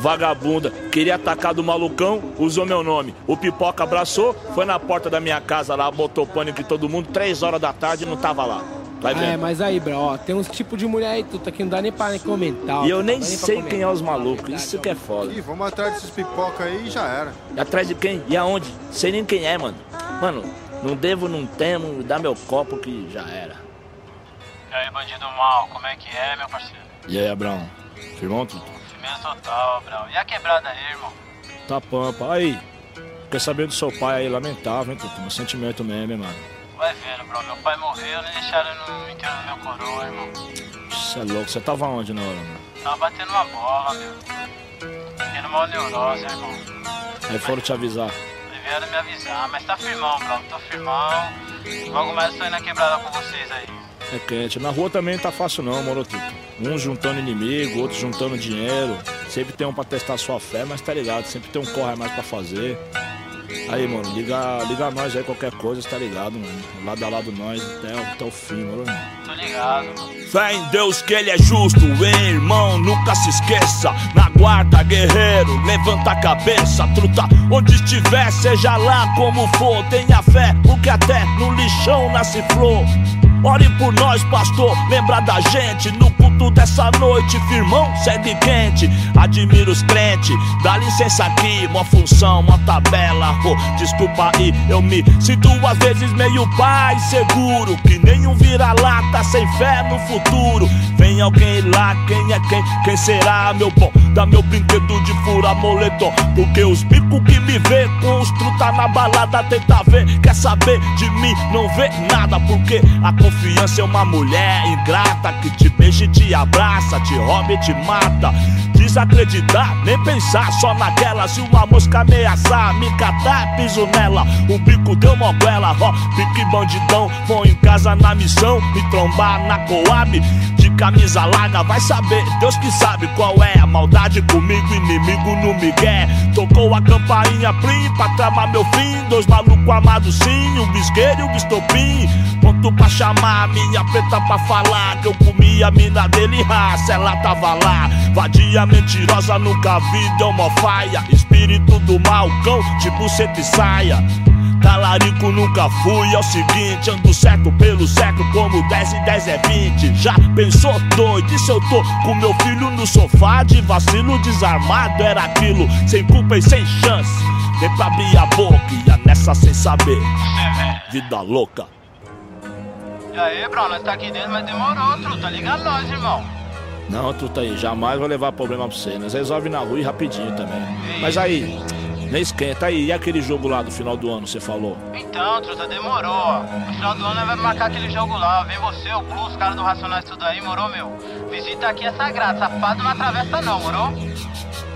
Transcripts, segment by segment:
vagabunda. Queria atacar do malucão, usou meu nome. O pipoca abraçou, foi na porta da minha casa lá, botou pânico em todo mundo, três horas da tarde não tava lá. Vai É, mas aí, bro, ó, tem uns tipos de mulher aí, tu tá aqui, não dá nem pra nem comentar. ó, E eu nem sei comentar, quem é os malucos, verdade, isso que é foda. Ih, vamos atrás desses pipoca aí e já era. E atrás de quem? E aonde? Sei nem quem é, mano. Mano, não devo, não temo, dá meu copo que já era. E aí, bandido mal, como é que é, meu parceiro? E aí, Abraão? Firmão, tudo? Firmeza total, Brau. E a quebrada aí, irmão? Tá pampa. Aí, quer saber do seu pai aí, lamentável, hein, Tutu? Meu sentimento mesmo, hein, mano. Vai vendo, bro. Meu pai morreu, nem deixaram no enterro do meu coroa, irmão. Você é louco, você tava onde na hora, mano? Tava batendo uma bola, meu. Tendo uma neurose, irmão. Aí foram te avisar. Vieram me avisar, mas tá firmão, bro. Tô firmão. Logo mais eu tô indo na quebrada com vocês aí. É quente. Na rua também não tá fácil não, moro Uns juntando inimigo, outros juntando dinheiro. Sempre tem um pra testar sua fé, mas tá ligado, sempre tem um corre mais pra fazer. Aí, mano, liga, liga nós aí, qualquer coisa, tá ligado, mano. Lado a lado nós até, até o fim, irmão. Tô ligado, mano. Fé em Deus que ele é justo, hein, irmão, nunca se esqueça. Na guarda, guerreiro, levanta a cabeça, truta. Onde estiver, seja lá como for, tenha fé, porque até no lixão nasce flor. Ore por nós, pastor, lembra da gente no culto dessa noite, firmão, segue quente. Admiro os crentes, dá licença aqui, uma função, uma tabela. Oh, desculpa aí, eu me sinto às vezes meio pai seguro, que nenhum vira-lata sem fé no futuro. Vem alguém lá, quem é quem? Quem será, meu bom? Dá meu brinquedo de fura moletom, porque os bicos que me vê com os truta na balada tenta ver, quer saber de mim, não vê nada, porque a confiança é uma mulher ingrata que te beija te abraça, te rouba e te mata. Desacreditar, nem pensar só naquela. Se uma mosca ameaçar, me catar, piso nela. O bico deu moguela, ó, pique bandidão. Vou em casa na missão, me trombar na coab. De camisa larga, vai saber, Deus que sabe qual é a maldade comigo, inimigo no migué. Tocou a campainha plim pra tramar meu fim. Dois malucos amados sim, o bisqueiro e o estopim. Ponto pra chamar a minha preta pra falar que eu comi a mina dele, raça, ela tava lá. Vadia mentirosa, nunca vi, deu mó faia. Espírito do mal, cão, de buceta e saia. Talarico nunca fui, é o seguinte, ando certo pelo certo, como 10 e 10 é 20. Já pensou doido? E se eu tô com meu filho no sofá de vacilo desarmado? Era aquilo, sem culpa e sem chance. Dei pra abrir a boca, ia nessa sem saber. Vida louca. E aí, bro, nós tá aqui dentro, mas demorou, truta. Liga nós, irmão. Não, tu tá aí, jamais vou levar problema pra você. Nós resolve na rua e rapidinho também. Mas aí, nem esquenta aí. E aquele jogo lá do final do ano, você falou? Então, truta, demorou. No final do ano nós vamos marcar aquele jogo lá. Vem você, o Plus, os caras do Racionais, tudo aí, morou, meu? Visita aqui é sagrado, safado não atravessa não, morou?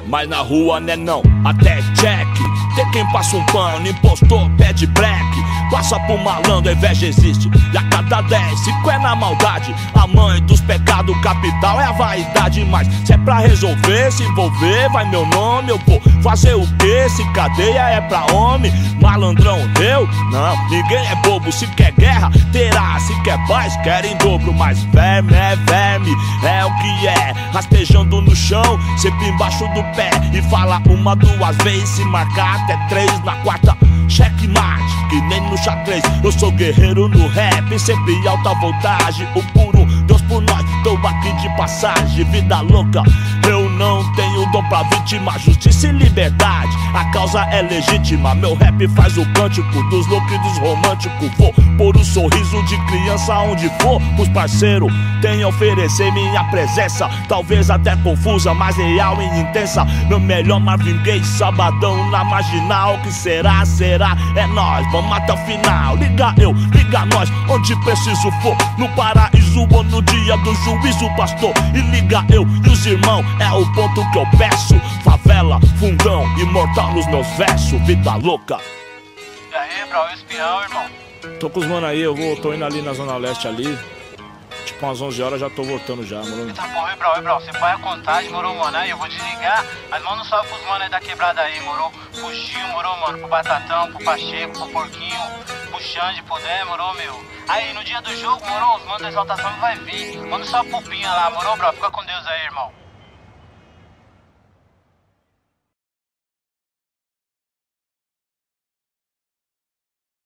Mas na rua né não, até check Tem quem passa um pano, impostor, pede black. Passa pro malandro, a inveja existe. E a cada 10, cinco é na maldade. A mãe dos pecados capital é a vaidade. Mas se é pra resolver, se envolver, vai meu nome Eu vou fazer o quê? Se cadeia é pra homem Malandrão, eu? Não, ninguém é bobo Se quer guerra, terá. Se quer paz, quer em dobro. Mas verme é verme, é o que é. Rastejando no chão, sempre embaixo do pé. E fala uma, duas vezes Se marcar até três na quarta. Checkmate, que nem no xadrez. Eu sou guerreiro no rap Sempre alta voltagem. O puro Deus por nós Tô aqui de passagem. Vida louca Eu não tenho pra vítima Justiça e liberdade. A causa é legítima Meu rap faz o cântico Dos loucos e dos românticos. Vou pôr um sorriso de criança onde for Os parceiros Tenho a oferecer minha presença. Talvez até confusa Mas real e intensa. Meu melhor Marvin Gaye Sabadão na marginal. Que será, será? É nós, vamos até o final. Liga eu, liga nós Onde preciso for. No paraíso ou no dia do juízo, pastor. E liga eu e os irmãos É o ponto que eu peço Favela, fundão, imortal nos meus versos Vida louca E aí, bro, espião, irmão? Tô com os mano aí, eu vou, tô indo ali na Zona Leste ali Tipo umas 11 horas já tô voltando já, mano Eita porra, bro, bro, você põe a contagem, morou, mano? Aí eu vou desligar, mas manda um salve pros mano aí da quebrada aí, morou? Pro Gil, morou, mano? Pro Batatão, pro Pacheco, pro Porquinho, pro Xande, pro Dé, morou, meu? Aí, no dia do jogo, morou, os manos da exaltação vai vir. Manda um salve pro Pinha lá, morou, bro? Fica com Deus aí, irmão.